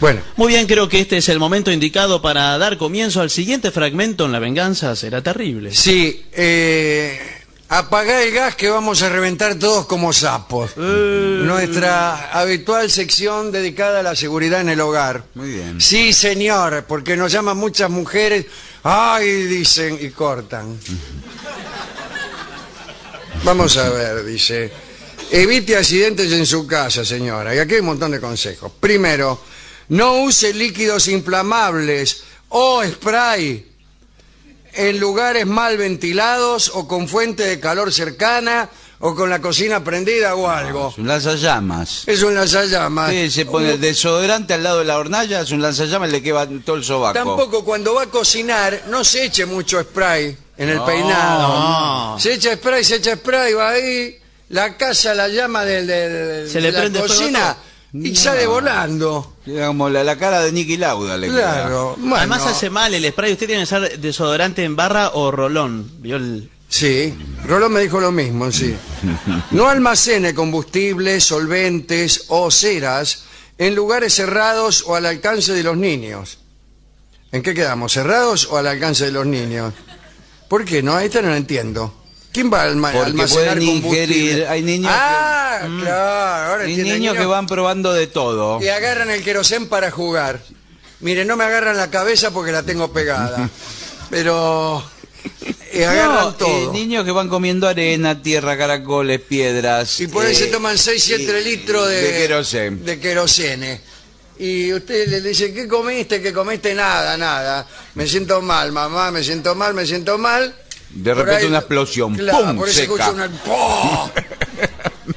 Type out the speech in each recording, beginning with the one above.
Bueno, Muy bien, creo que este es el momento indicado para dar comienzo al siguiente fragmento en La venganza será terrible. sí, eh, apagá el gas que vamos a reventar todos como sapos. Nuestra habitual sección dedicada a la seguridad en el hogar. Muy bien. Sí, señor, porque nos llaman muchas mujeres. Ay, dicen y cortan. Vamos a ver, dice. Evite accidentes en su casa, señora. Y aquí hay un montón de consejos. Primero, no use líquidos inflamables o spray en lugares mal ventilados o con fuente de calor cercana o con la cocina prendida o algo. Es un lanzallamas. Es un lanzallamas. Sí, se pone el desodorante al lado de la hornalla, es un lanzallamas y le queda todo el sobaco. Tampoco cuando va a cocinar no se eche mucho spray en el No. peinado. Se echa spray, se echa spray, va ahí, la casa la llama del, del- Se de le la prende fuego cocina y sale volando. Queda como la, la cara de Nicky Lauda le queda. Claro. Bueno, Además hace mal el spray. Usted tiene que usar desodorante en barra o rolón. ¿Vio el- Sí, Rolón me dijo lo mismo, sí. No almacene combustibles, solventes o ceras en lugares cerrados o al alcance de los niños. ¿En qué quedamos? ¿Cerrados o al alcance de los niños? ¿Por qué no? Esta no la entiendo. ¿Quién va a alma- Porque almacenar pueden ingerir- hay niños ah, claro, ahora Hay niños que van probando de todo. Y agarran el querosén para jugar. Mire, no me agarran la cabeza porque la tengo pegada. Pero y agarran No, todo. eh, niños que van comiendo arena, tierra, caracoles, piedras. Y por ahí eh, se toman 6, 7 y- litros de, de querosén. de querosene. Y usted le dice, ¿qué comiste? ¿Qué comiste? Nada, nada. Me siento mal, mamá, me siento mal, me siento mal. De repente ahí- una explosión. Claro, ¡Pum! por eso Seca. escucha una... ¡pum!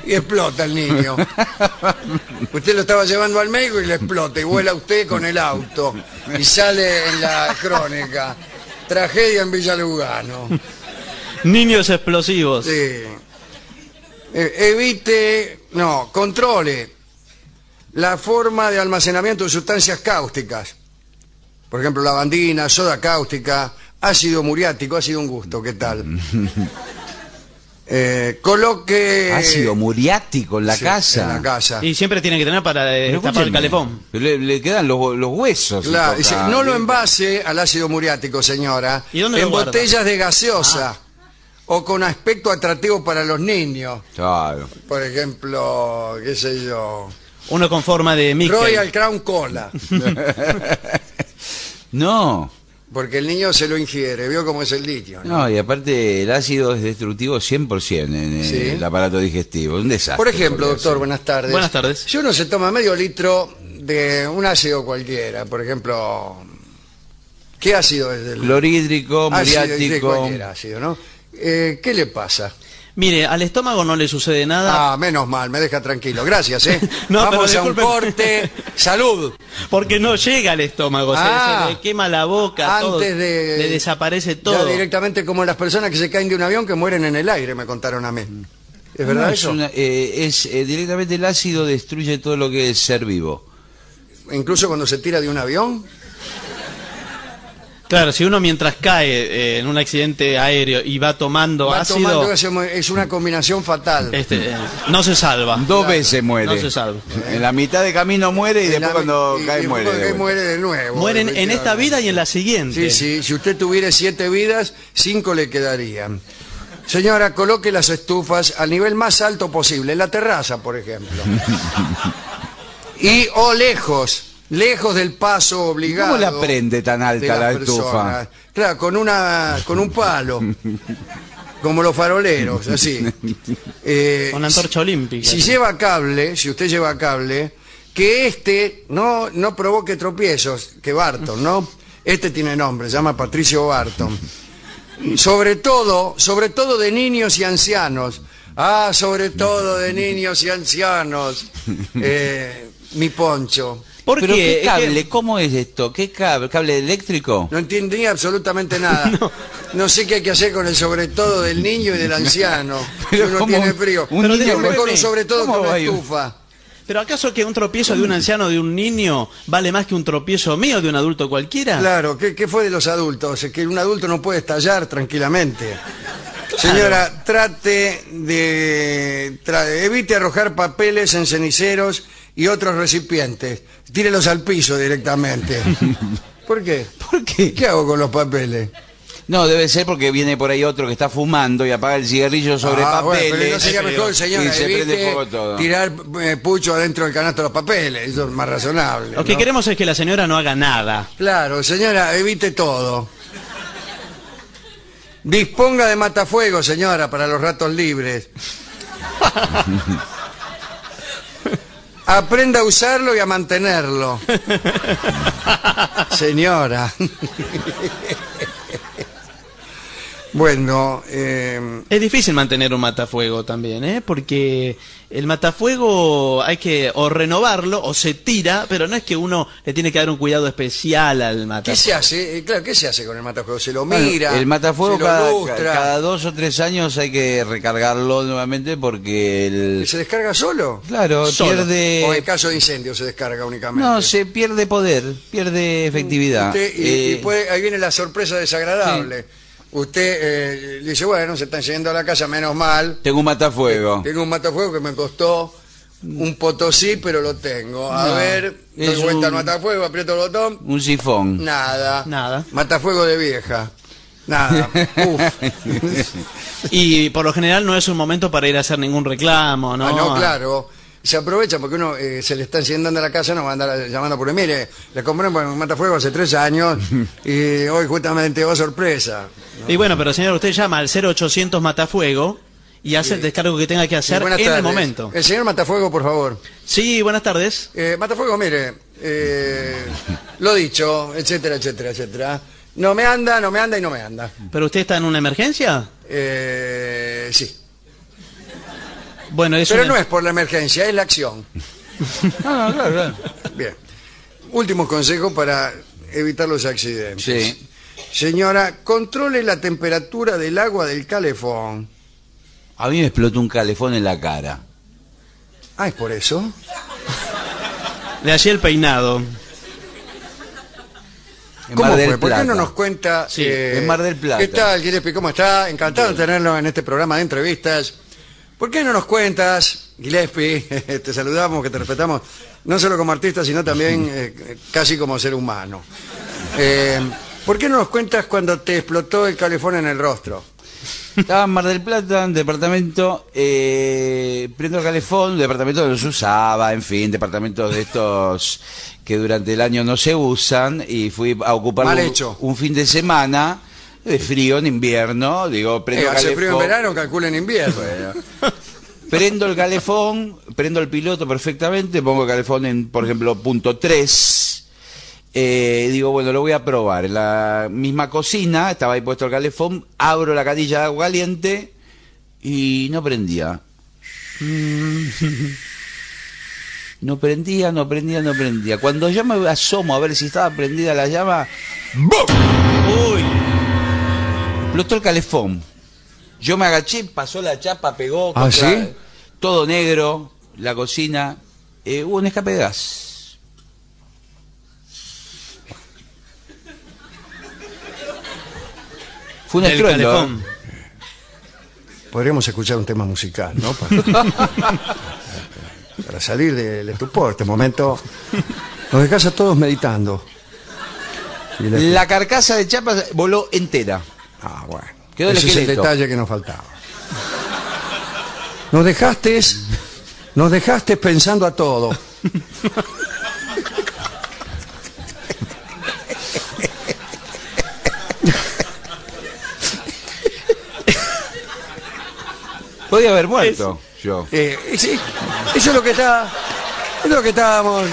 Y explota el niño. Usted lo estaba llevando al médico y le explota. Y vuela usted con el auto. Y sale en la crónica. Tragedia en Villa Lugano. Niños explosivos. Sí. Eh, evite, no, controle la forma de almacenamiento de sustancias cáusticas. Por ejemplo, lavandina, soda cáustica, ácido muriático, ha sido un gusto, ¿qué tal? Eh, coloque... Ácido muriático en la Sí, casa. En la casa. Y siempre tiene que tener para eh, tapar el calefón. Le, le quedan los, los huesos. Claro, dice, no lo envase al ácido muriático, señora, ¿Y dónde en lo guarda? botellas de gaseosa o con aspecto atractivo para los niños. Claro. Por ejemplo, qué sé yo, Uno con forma de Mickey. Royal Crown Cola. No, Porque el niño se lo ingiere, vio cómo es el litio. ¿no? no, y aparte el ácido es destructivo 100% en Sí. el aparato digestivo. Un desastre. Por ejemplo, doctor, buenas tardes. Buenas tardes. Si uno se toma medio litro de un ácido cualquiera, por ejemplo, ¿qué ácido es del Clorhídrico, ácido? de muriático. cualquier ácido, ¿no? Eh, ¿Qué le pasa? Mire, al estómago no le sucede nada Ah, menos mal, me deja tranquilo. Gracias, ¿eh? No, Vamos pero a un corte. Salud. porque no llega al estómago. se- Ah. se, le quema la boca, todo, Antes de... le desaparece Ya todo. directamente como las personas que se caen de un avión que mueren en el aire, me contaron a mí. ¿Es verdad No, es eso? una- eh, es, eh, directamente el ácido destruye todo lo que es ser vivo. Incluso cuando se tira de un avión. Claro, si uno mientras cae eh, en un accidente aéreo y va tomando Va ácido, tomando ese- es una combinación fatal. este, eh, no se salva. Dos veces muere. No se salva. En la mitad de camino muere y En después la- cuando y- y cae después muere. de muere de nuevo. Mueren en esta vida y en la siguiente. Sí, sí. Si usted tuviera siete vidas, cinco le quedarían. Señora, coloque las estufas al nivel más alto posible, en la terraza, por ejemplo. y o lejos, lejos del paso obligado. ¿Cómo la prende tan alta la estufa? Claro, con una con un palo. como los faroleros, así. Eh, Con la antorcha olímpica. si lleva cable, si usted lleva cable, que este no, no provoque tropiezos, que Barton, ¿no? Este tiene nombre, se llama Patricio Barton. Sobre todo, sobre todo de niños y ancianos. Ah, sobre todo de niños y ancianos. Eh, mi poncho. ¿Por ¿Pero qué? qué Es que- cable? ¿Cómo es esto? ¿Qué cable? ¿Cable eléctrico? No entendí absolutamente nada. No. sé qué hay que hacer con el sobre todo del niño y del anciano. Pero uno ¿cómo tiene frío. un Pero niño con un sobre todo ¿Cómo con va la a ir? estufa. ¿Pero acaso que un tropiezo de un anciano de un niño vale más que un tropiezo mío de un adulto cualquiera? Claro, ¿qué, qué fue de los adultos? Es que un adulto no puede estallar tranquilamente. Señora, trate de... tra- evite arrojar papeles en ceniceros y otros recipientes. Tírelos al piso directamente. ¿Por qué? ¿Por qué? ¿Qué hago con los papeles? No, debe ser porque viene por ahí otro que está fumando y apaga el cigarrillo sobre Ah, bueno, papeles. pero no sería mejor, señora, y se prende evite fuego todo. tirar eh, pucho adentro del canasto de los papeles. Eso es más razonable. Lo que ¿no? queremos es que la señora no haga nada. Claro, señora, evite todo. Disponga de matafuego, señora, para los ratos libres. Aprenda a usarlo y a mantenerlo. Señora. Bueno, eh, Es difícil mantener un matafuego también, ¿eh? Porque el matafuego hay que o renovarlo o se tira, pero no es que uno le tiene que dar un cuidado especial al ¿qué matafuego. se hace? Eh, Claro, ¿qué se hace con el matafuego? Se lo Bueno, mira, el matafuego se lo cada, lustra, cada dos o tres años hay que recargarlo nuevamente porque el... ¿Se descarga solo? Claro, Solo. pierde... ¿O en caso de incendio se descarga únicamente? No, se pierde poder, pierde efectividad. Usted- y, Eh, y puede- ahí viene la sorpresa desagradable. Usted eh, dice, bueno, se están yendo a la casa, menos mal. Tengo un matafuego. Tengo un matafuego que me costó un potosí, pero lo tengo. A No, ver, doy es vuelta al un- matafuego, aprieto el botón. Un sifón. Nada. Nada. Matafuego de vieja. Nada. Uf. Y por lo general no es un momento para ir a hacer ningún reclamo, ¿no? Ah, no, claro. Se aprovecha porque uno eh, se le está enciendo a la casa, no va a andar llamando por mire, le compré un matafuego hace tres años y hoy justamente, oh sorpresa. Y bueno, pero señor, usted llama al 0800 Matafuego y hace el descargo que tenga que hacer en el tardes. momento. El señor Matafuego, por favor. Sí, buenas tardes. Eh, Matafuego, mire, eh, lo dicho, etcétera, etcétera, etcétera. No me anda, no me anda y no me anda. ¿Pero usted está en una emergencia? Eh, sí. Bueno, es Pero no es por la emergencia, es la acción. Ah, claro, claro. Bien. Último consejo para evitar los accidentes. Sí. Señora, controle la temperatura del agua del calefón. A mí me explotó un calefón en la cara. Ah, es por eso. De allí el peinado. En ¿Cómo Mar del fue? ¿Por qué Plata. no nos cuenta? Sí, en Mar del Plata. ¿Qué tal, Gillespie? ¿Cómo está? Encantado de tenerlo en este programa de entrevistas. ¿Por qué no nos cuentas, Gillespie? te saludamos, que te respetamos, no solo como artista, sino también eh, casi como ser humano. Eh, ¿Por qué no nos cuentas cuando te explotó el calefón en el rostro? Estaba en Mar del Plata, un departamento, eh, prendo el calefón, departamento que no se usaba, en fin, departamentos de estos que durante el año no se usan, y fui a ocupar un fin de semana de frío en invierno, digo, Eh, prendo el hace frío en verano, calcula en invierno. prendo el calefón, prendo el piloto perfectamente, pongo el calefón en, por ejemplo, punto 3, eh, digo, bueno, lo voy a probar. En la misma cocina, estaba ahí puesto el calefón, abro la canilla de agua caliente y no prendía. No prendía, no prendía, no prendía. Cuando yo me asomo a ver si estaba prendida la llama, Uy, explotó el calefón. Yo me agaché, pasó la chapa, pegó. ¿Ah, sí? Todo negro, la cocina. Eh, hubo un escape de gas. Fue un del estruendo. calefón. ¿eh? Podríamos escuchar un tema musical, ¿no? Para, para salir del estupor, este momento. Nos dejas a todos meditando. La carcasa de chapa voló entera. Ah, bueno. Quedó el Ese es el esqueleto. detalle que nos faltaba. Nos dejaste, nos dejaste pensando a todo. Podía haber muerto yo. Eh, sí, eso es lo que está, es lo que estábamos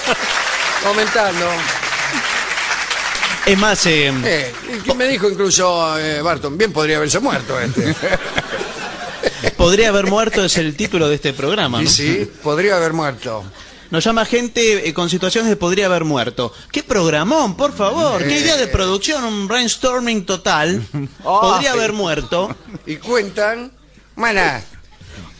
comentando. Es más, eh, Eh, me dijo incluso eh, Barton, bien podría haberse muerto este. podría haber muerto es el título de este programa. ¿no? sí, podría haber muerto. Nos llama gente eh, con situaciones de podría haber muerto. ¿Qué programón, por favor? ¿Qué idea de producción? Un brainstorming total. Podría haber muerto. Y cuentan,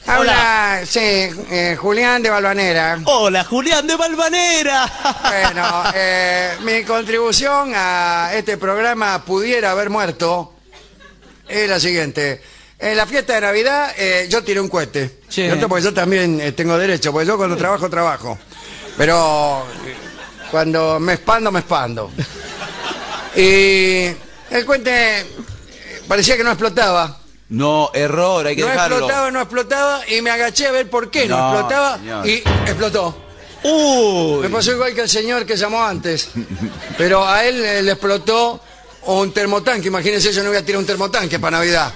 habla, sí, eh, Julián de Balvanera. Hola, Julián de Balvanera. Bueno, eh, mi contribución a este programa pudiera haber muerto es la siguiente. en la fiesta de Navidad eh, yo tiré un cohete. Sí. ¿Cierto? Porque yo también tengo derecho, porque yo cuando trabajo, trabajo. Pero cuando me expando, me expando. Y el cohete parecía que no explotaba. No, error, hay que No dejarlo. explotaba, no explotaba, y me agaché a ver por qué no, No, explotaba, señor. y explotó. Uy. Me pasó igual que el señor que llamó antes. Pero a él eh, le explotó un termotanque. Imagínense, yo no voy a tirar un termotanque para Navidad.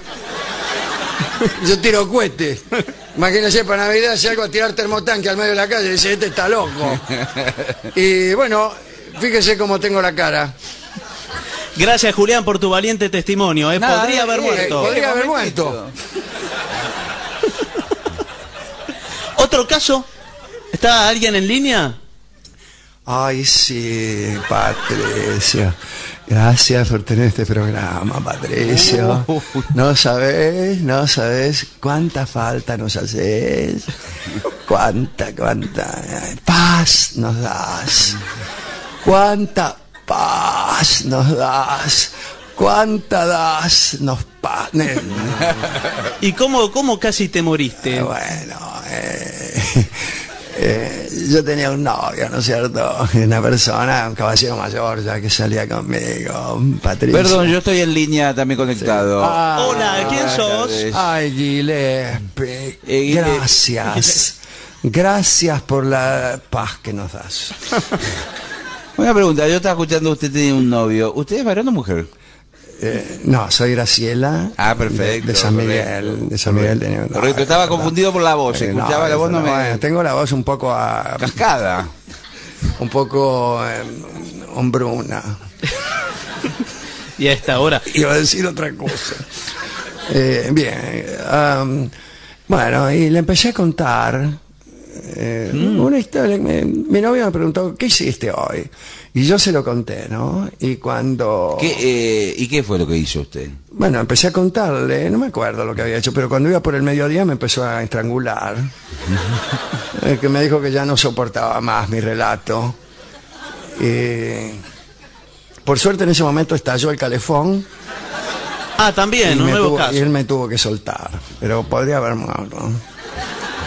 Yo tiro cohete. Imagínense para Navidad si algo a tirar termotanque al medio de la calle. Dice, este está loco. Y bueno, fíjese cómo tengo la cara. Gracias, Julián, por tu valiente testimonio. ¿eh? Nada, Podría haber eh, muerto. podría haber muerto. ¿Otro caso? ¿Está alguien en línea? Ay, sí, Patricio. Gracias por tener este programa, Patricio. No sabes, no sabes cuánta falta nos haces. Cuánta, cuánta eh, paz nos das. Cuánta paz nos das. Cuánta das nos paz. ¿Y cómo, cómo casi te moriste? Bueno, eh, eh, yo tenía un novio, ¿no es cierto? Una persona, un caballero mayor ya que salía conmigo, Patricio. Perdón, yo estoy en línea también conectado. Ah, Hola, ¿quién sos? Ay, Gillespie, Eh, Gillespie. gracias. Gracias por la paz que nos das. Una pregunta, yo estaba escuchando, usted tiene un novio. ¿Usted es varón o mujer? Eh, no, soy Graciela. Ah, perfecto, De, de San Miguel. correcto. de San Miguel tenía un Correcto, novio, estaba ¿verdad? confundido por la voz, Eh, escuchaba la voz, no me... bueno, tengo la voz un poco a, Cascada. un poco eh, hombruna. Y a esta hora. Iba a decir otra cosa. Eh, bien. bueno, y le empecé a contar eh, una historia. Me- mi novia me preguntó, ¿qué hiciste hoy? Y yo se lo conté, ¿no? Y cuando... ¿Qué, eh, ¿Y qué fue lo que hizo usted? Bueno, empecé a contarle, no me acuerdo lo que había hecho, pero cuando iba por el mediodía me empezó a estrangular. Eh, que me dijo que ya no soportaba más mi relato. Por suerte en ese momento estalló el calefón. Ah, también, y, un nuevo tuvo- caso. y él me tuvo que soltar. Pero podría haber muerto.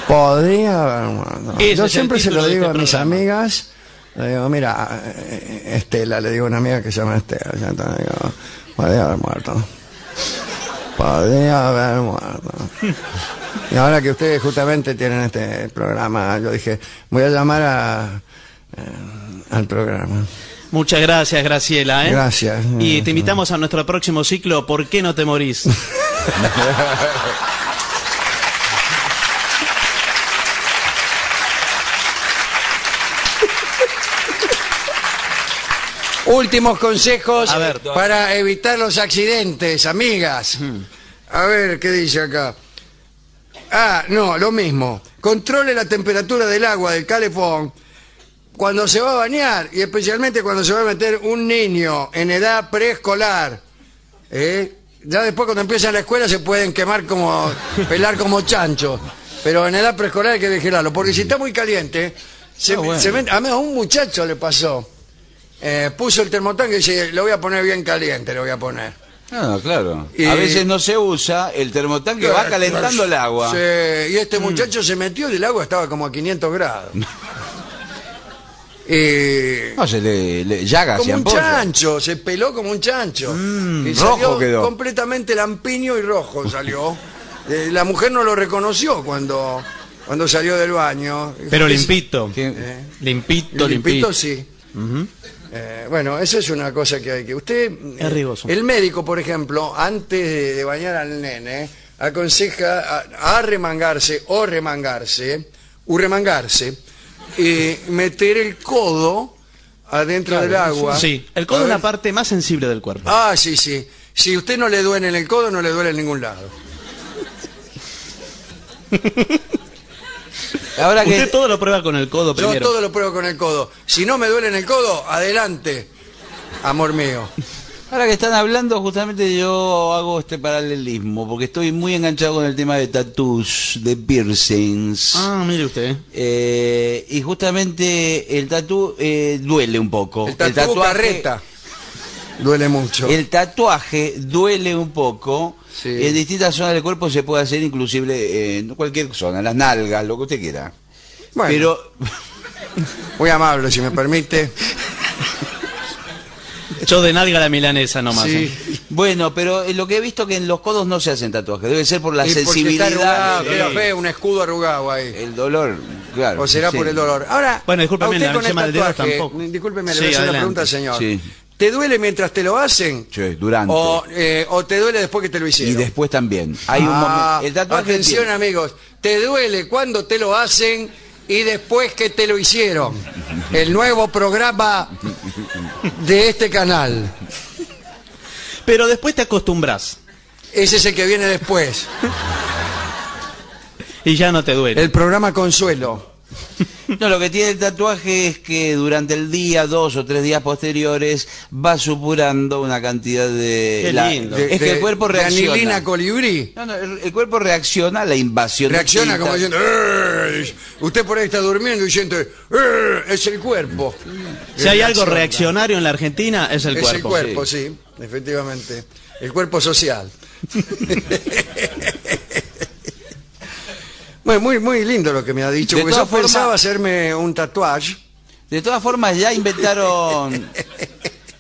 Podría haber muerto. Ese Yo siempre se lo digo este a mis programa. amigas. Le digo, mira, eh, Estela, le digo a una amiga que se llama Estela. le digo, podría haber muerto. Podría haber muerto. Y ahora que ustedes justamente tienen este programa, yo dije, voy a llamar a, eh, al programa. Muchas gracias, Graciela. ¿eh? Gracias. Y te invitamos a nuestro próximo ciclo, ¿Por qué no te morís? Últimos consejos A ver. para evitar los accidentes, amigas. A ver, ¿qué dice acá? Ah, no, lo mismo. Controle la temperatura del agua del calefón cuando se va a bañar y especialmente cuando se va a meter un niño en edad preescolar. ¿eh? Ya después cuando empiezan la escuela se pueden quemar como, pelar como chanchos. Pero en edad preescolar hay que vigilarlo, porque si está muy caliente, se, Ah, bueno. se met- a mí a un muchacho le pasó. Eh, puso el termotanque y dice, lo voy a poner bien caliente, lo voy a poner. Ah, claro. Y- A veces no se usa el termotanque, va calentando el agua. Sí, y este muchacho se metió y el agua estaba como a 500 grados. y... No, se le, le llaga, Como se un chancho, se peló como un chancho. y rojo salió quedó. completamente lampiño y rojo salió. Eh, la mujer no lo reconoció cuando, cuando salió del baño. Pero limpito. ¿Qué? Limpito, limpito. limpito sí. Eh, bueno, esa es una cosa que hay que... Usted, el médico, por ejemplo, antes de, bañar al nene, aconseja a, a remangarse o remangarse, o remangarse, y meter el codo adentro del agua. Sí, el codo es la parte más sensible del cuerpo. Ah, sí, sí. Si usted no le duele en el codo, no le duele en ningún lado. Ahora que Usted todo lo prueba con el codo Yo primero. todo lo pruebo con el codo. Si no me duele en el codo, adelante, amor mío. Ahora que están hablando, justamente yo hago este paralelismo, porque estoy muy enganchado con el tema de tattoos, de piercings. Ah, mire usted. Eh, y justamente el tatú eh, duele un poco. El tatu tatuaje- carreta. Duele mucho. El tatuaje duele un poco. Sí. En distintas zonas del cuerpo se puede hacer, inclusive eh, en cualquier zona, las nalgas, lo que usted quiera. Bueno. Pero Muy amable, si me permite. Yo de nalga la milanesa nomás. Sí. ¿eh? bueno, pero eh, lo que he visto que en los codos no se hacen tatuajes. Debe ser por la Y porque está sensibilidad, arrugado, queda feo, un escudo arrugado ahí. el dolor, claro. O será sí. por el dolor. Ahora, Bueno, discúlpeme, usted la con el del dedo tampoco. discúlpeme, le Sí, voy a hacer una pregunta al señor. Sí. ¿Te duele mientras te lo hacen? Sí, durante. O, eh, o te duele después que te lo y hicieron? después también. Hay un Ah, momento. El atención tiene- amigos, te duele cuando te lo hacen y después que te lo hicieron. El nuevo programa de este canal. Pero después te acostumbras Ese es el que viene después. y ya no te duele. El programa Consuelo. No, lo que tiene el tatuaje es que durante el día, dos o tres días posteriores, va supurando una cantidad de... Qué lindo. es que el cuerpo reacciona. anilina colibrí. No, no, el, el cuerpo reacciona a la invasión. de Reacciona como diciendo, "Ey". usted por ahí está durmiendo y siente, es el cuerpo. si hay algo Reacciona. reaccionario en la Argentina, es el es cuerpo. el cuerpo, sí. efectivamente. El cuerpo social. Bueno, muy, muy lindo lo que me ha dicho, De porque yo formas- pensaba hacerme un tatuaje. De todas formas, ya inventaron...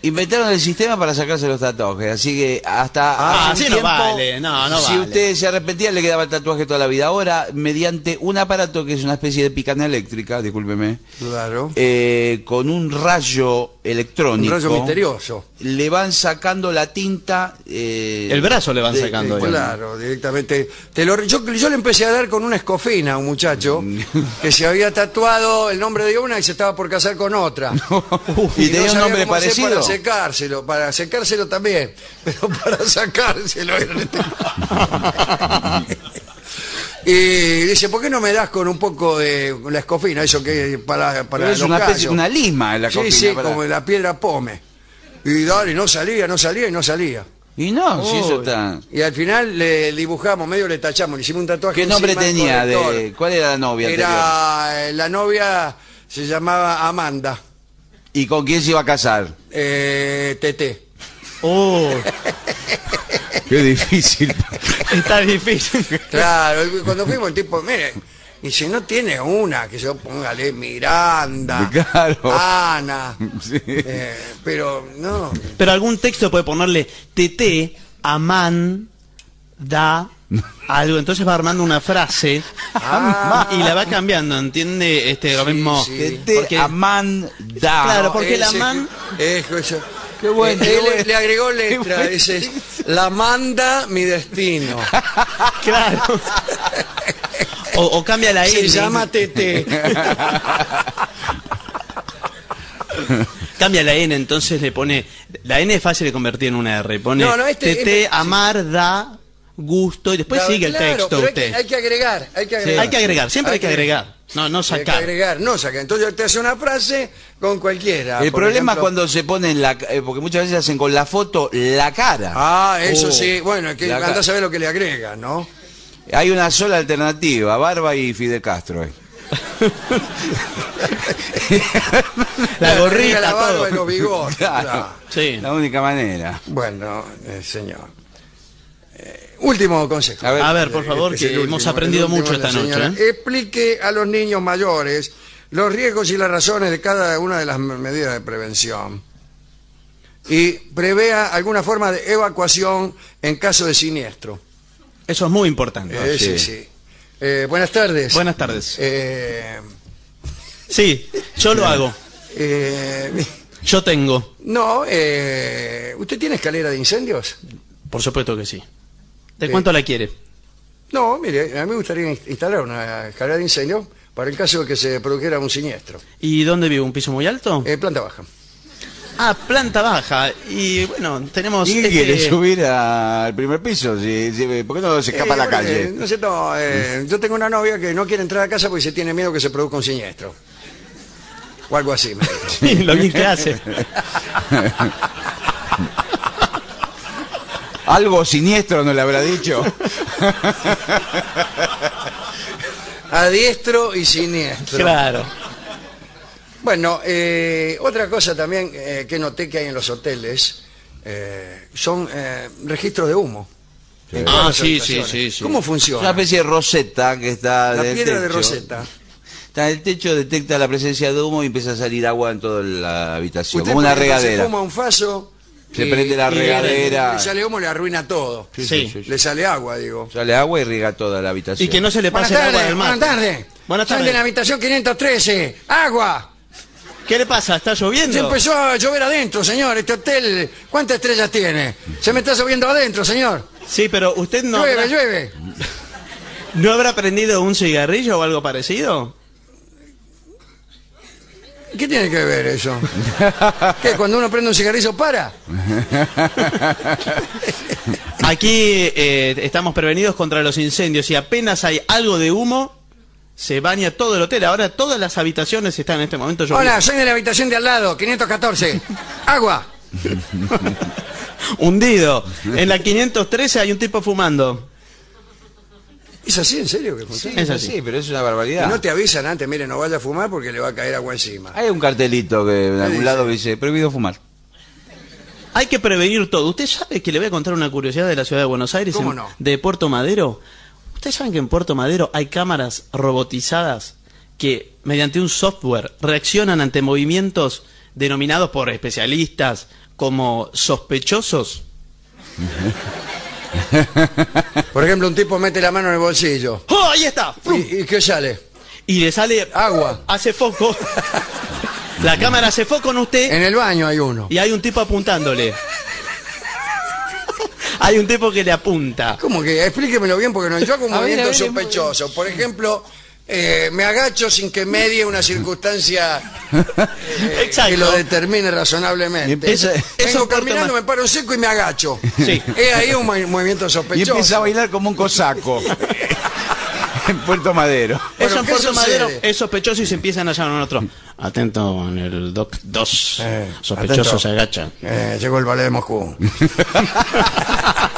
Inventaron el sistema para sacarse los tatuajes, así que hasta Ah, hace un no vale, no, no si vale. usted se arrepentía le quedaba el tatuaje toda la vida. Ahora, mediante un aparato que es una especie de picana eléctrica, discúlpeme, Claro. eh, con un rayo un electrónico, rayo misterioso. le van sacando la tinta. eh, El brazo le van de- sacando. de-. Claro, directamente. Te lo- yo, yo le empecé a dar con una escofina a un muchacho que se había tatuado el nombre de una y se estaba por casar con otra. y tenía un nombre parecido. Secárselo, para secárselo también, pero para sacárselo. este- y dice, ¿por qué no me das con un poco de la escofina, eso que para, para Pero es los una especie, una lima la Sí, copina, sí, para- como la piedra pome. Y dale, no salía, no salía y no salía. Y no, si eso está. Y al final le dibujamos, medio le tachamos, le hicimos un tatuaje. ¿Qué nombre tenía? De, ¿Cuál era la novia? Era eh, la novia se llamaba Amanda, ¿Y con quién se iba a casar? eh, Tete. Oh, Qué difícil. está difícil. Claro, cuando fuimos el tipo, mire, y si no tiene una, que yo póngale Miranda, Claro. Ana, Sí. eh, pero no, Pero algún texto puede ponerle TT, Amán, da, algo. Entonces va armando una frase Ah. y la va cambiando, ¿entiende? Este, lo mismo. sí. Porque- Amanda. Claro, porque la man-. Qué bueno, Eh, él bueno. le agregó letra, bueno. la manda mi destino. Claro. O, o cambia la Se N. llama Tete. Cambia la N, entonces le pone. La N es fácil de convertir en una R. Pone No, no, este- TT, este- amar, da, gusto. Y después Claro, sigue el claro, texto pero hay usted. que, hay que agregar, hay que Sí, agregar. hay que agregar, siempre hay que agregar. No, no Hay que sacar. agregar, no sacar. Entonces te hace una frase con cualquiera. El problema es ejemplo. cuando se ponen la. eh, porque muchas veces hacen con la foto la cara. Ah, eso Oh. sí, bueno, es que anda a saber lo que le agrega, ¿no? Hay una sola alternativa: Barba y Fidel Castro. eh. La gorrita, la barba todo. y los bigotes. Claro. claro. Sí. La única manera. Bueno, eh, señor. Eh, último consejo. A ver. A ver, por favor, Este es que hemos aprendido mucho esta noche. ¿eh? Explique a los niños mayores los riesgos y las razones de cada una de las medidas de prevención. Y prevea alguna forma de evacuación en caso de siniestro. Eso es muy importante. Eh, sí, sí. sí. Eh, buenas tardes. Buenas tardes. Eh, Sí, yo lo hago. eh, Yo tengo. no, eh, ¿usted tiene escalera de incendios? Por supuesto que sí. ¿De cuánto la quiere? No, mire, a mí me gustaría in- instalar una escalera de incendios para el caso de que se produjera un siniestro. ¿Y dónde vive? ¿Un piso muy alto? Eh, planta baja. Ah, planta baja. Y bueno, tenemos. ¿Y este- quiere subir al primer piso? Si- si- ¿Por qué no se escapa a la Eh, calle? eh, no sé, no, eh, yo tengo una novia que no quiere entrar a casa porque se tiene miedo que se produzca un siniestro. O algo así. me. Sí, lo bien que hace. Algo siniestro no le habrá dicho. A diestro y siniestro. Claro. Bueno, eh, otra cosa también eh, que noté que hay en los hoteles eh, son eh, registros de humo. En Ah, sí, sí, sí, sí. ¿Cómo Una funciona? especie de roseta que está La en el piedra de techo. Rosetta. Está en el techo, detecta la presencia de humo y empieza a salir agua en toda la habitación, Usted, como una Se regadera. fuma un faso. Se y- prende la y regadera. Le sale humo, le arruina todo. Sí. Le sale agua, digo. Sale agua y riega toda la habitación. Y que no se le Buenas pase el agua tardes, del mar. buenas tardes. Buenas Soy de la tardes. habitación 513. ¡Agua! ¿Qué le pasa? ¿Está Se lloviendo? empezó a llover adentro, señor. Este hotel, ¿cuántas estrellas tiene? Se me está lloviendo adentro, señor. Sí, pero usted no llueve, habrá, llueve. ¿no habrá prendido un cigarrillo o algo parecido? ¿Qué tiene que ver eso? ¿Qué? Cuando uno prende un cigarrillo para. Aquí eh, estamos prevenidos contra los incendios y apenas hay algo de humo, se baña todo el hotel. Ahora todas las habitaciones están en este momento lloviendo. Hola, soy de la habitación de al lado, 514. Agua. Hundido. En la 513 hay un tipo fumando. ¿Es así, en serio que funciona? Es así. Sí, pero es una Y barbaridad. no te avisan antes, mire, no vaya a fumar porque le va a caer agua encima. Hay un cartelito que en algún dice? lado dice prohibido fumar. Hay que prevenir todo. ¿Usted sabe que le voy a contar una curiosidad de la ciudad de Buenos Aires? ¿Cómo en- no? De Puerto Madero. ¿Ustedes saben que en Puerto Madero hay cámaras robotizadas que mediante un software reaccionan ante movimientos denominados por especialistas como sospechosos? Por ejemplo, un tipo mete la mano en el bolsillo. ¡Oh, ahí está! ¿Y, y qué sale? Y le sale Agua. hace foco. La cámara hace foco en usted En el baño hay uno. y hay un tipo apuntándole. Hay un tipo que le apunta. ¿Cómo que? Explíquemelo bien porque no, yo hago un movimiento ver, sospechoso. Por ejemplo, eh, me agacho sin que medie una circunstancia eh, que lo determine razonablemente. Y Eso Vengo caminando, me paro seco y me agacho. Sí. Es ahí un mo- movimiento Y sospechoso. empieza a bailar como un cosaco. en Puerto Madero. Eso en ¿qué Puerto sucede? Madero es sospechoso y se empiezan a llamar a otro. Atento en el DOC 2. Eh, sospechoso atento. se agacha. Eh, llegó el ballet de Moscú.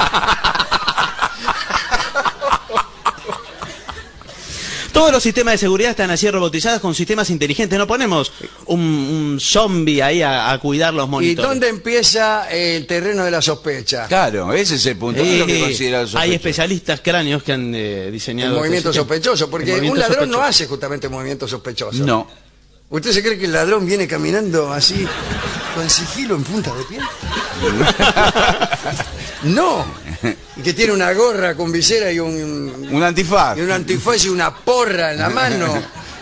Todos los sistemas de seguridad están así robotizados con sistemas inteligentes. No ponemos un, un zombie ahí a, a cuidar los ¿Y monitores. dónde empieza el terreno de la sospecha? Claro, ese es el punto. ¿Qué es lo que considera el hay especialistas cráneos que han eh, El diseñado. movimiento este sospechoso, porque El movimiento un ladrón no hace justamente movimiento sospechoso. No. ¿Usted se cree que el ladrón viene caminando así, con sigilo en punta de pie? no. Y que tiene una gorra con visera y un, Un antifaz. y un antifaz y una porra en la mano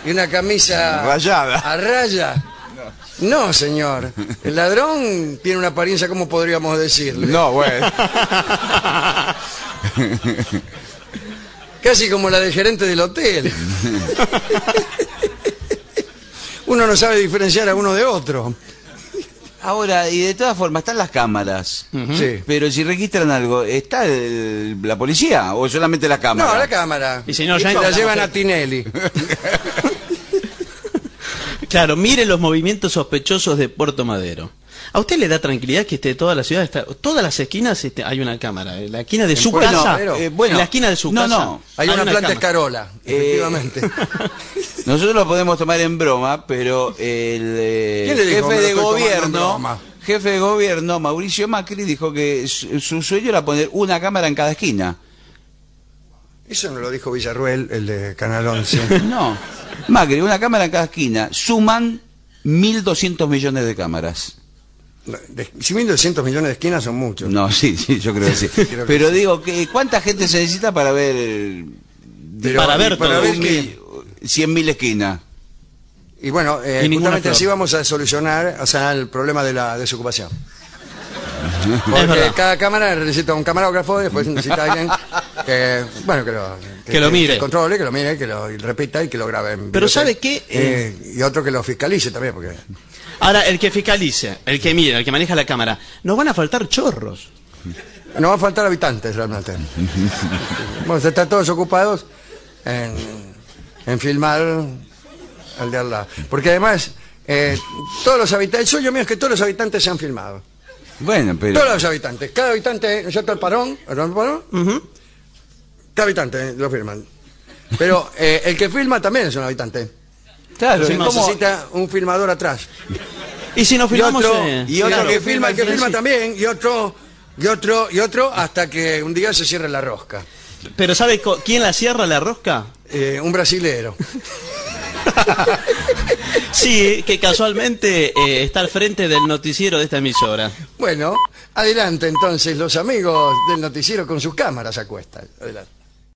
y una camisa Rayada. a raya. No, señor. El ladrón tiene una apariencia, ¿cómo podríamos decirle? No, bueno. Casi como la del gerente del hotel. Uno no sabe diferenciar a uno de otro. Ahora, y de todas formas, están las cámaras. Sí. Pero si registran algo, ¿está el- la policía o solamente la cámara? No, la cámara. Y señor, ya la llevan a Tinelli. Claro, mire los movimientos sospechosos de Puerto Madero. ¿A usted le da tranquilidad que esté toda la ciudad, está, todas las esquinas este, hay una cámara? En la esquina de su casa, Madero? Eh, bueno, en la esquina de su no, casa. no, Hay, una, planta cámara. escarola, Eh, efectivamente. Nosotros lo podemos tomar en broma, pero el eh, ¿Quién le dijo, jefe de gobierno, jefe de gobierno, Mauricio Macri, dijo que su, su sueño era poner una cámara en cada esquina. Eso no lo dijo Villarruel, el de Canal 11. No, Macri, una cámara en cada esquina. Suman 1.200 millones de cámaras. Si 1.200 millones de esquinas son muchos. No, sí, sí, yo creo que sí. Creo que Pero sí. digo, que ¿cuánta gente se necesita para ver Pero- para ver para todo. ver mil- 100.000 esquinas? Y bueno, eh, Y justamente así vamos a solucionar o sea, el problema de la desocupación. Porque cada cámara necesita un camarógrafo y después necesita alguien que, bueno, que lo, Que lo mire. Que controle, que lo mire, que lo repita y que lo grabe en Pero videotape. ¿sabe qué? Eh, y otro que lo fiscalice también, porque... Ahora, el que fiscalice, el que mira, el que maneja la cámara, nos van a faltar chorros. No va a faltar habitantes realmente. Vamos a estar todos ocupados en, en filmar al de al lado. Porque además, eh, todos los habitantes, el sueño mío es que todos los habitantes sean filmados. Bueno, pero... Todos los habitantes. Cada habitante, ¿no es cierto? El parón, el parón, cada habitante lo firman. Pero eh, el que filma también es un habitante. Claro, ¿cómo- necesita un filmador atrás. Y si nos y filmamos... otro, eh, y otro claro, que filma, el que filma también, y otro, y otro, y otro, hasta que un día se cierre la rosca. Pero ¿sabe quién la cierra la rosca? Eh, un brasilero. Sí, que casualmente eh, está al frente del noticiero de esta emisora. Bueno, adelante entonces los amigos del noticiero con sus cámaras a cuestas. Adelante.